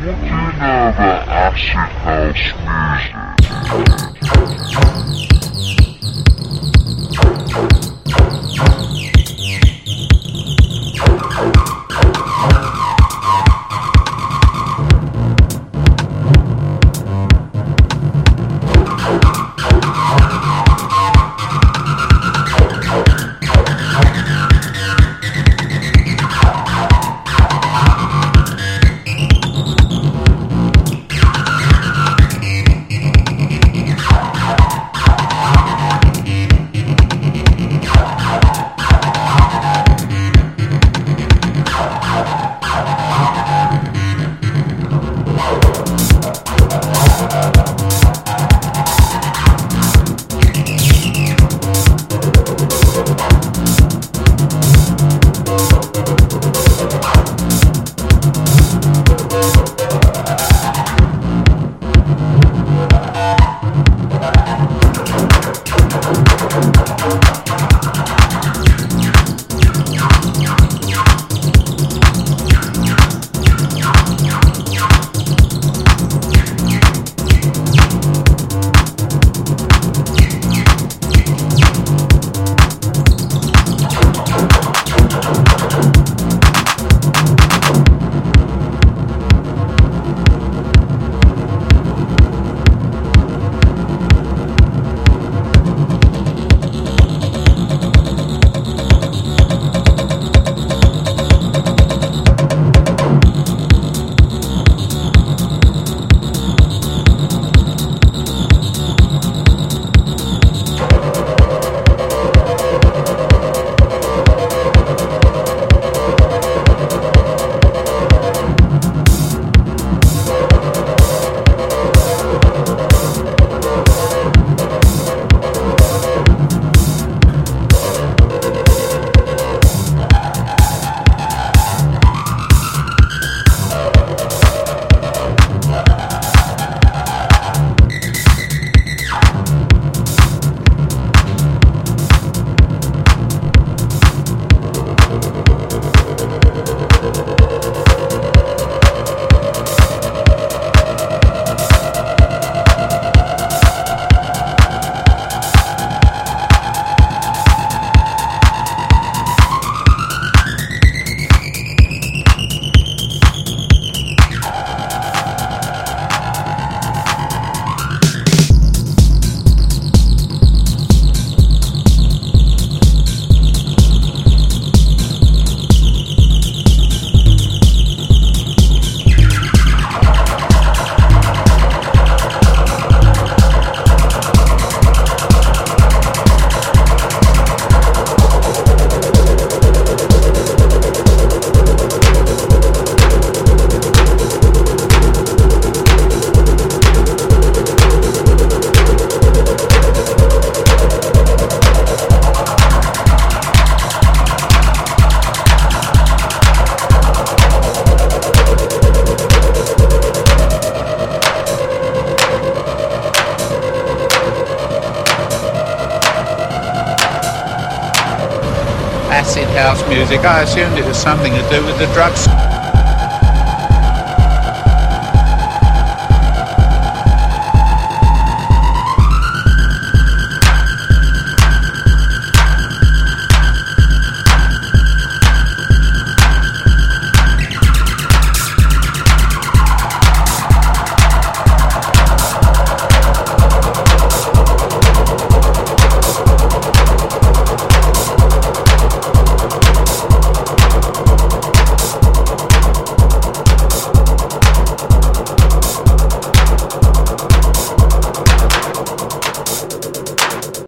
What do you know about acid house music? Acid house music. I assumed it was something to do with the drugs.